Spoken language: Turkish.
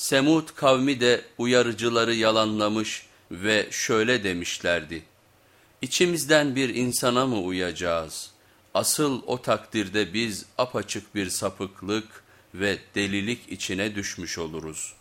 Semud kavmi de uyarıcıları yalanlamış ve şöyle demişlerdi. İçimizden bir insana mı uyacağız? Asıl o takdirde biz apaçık bir sapıklık ve delilik içine düşmüş oluruz.''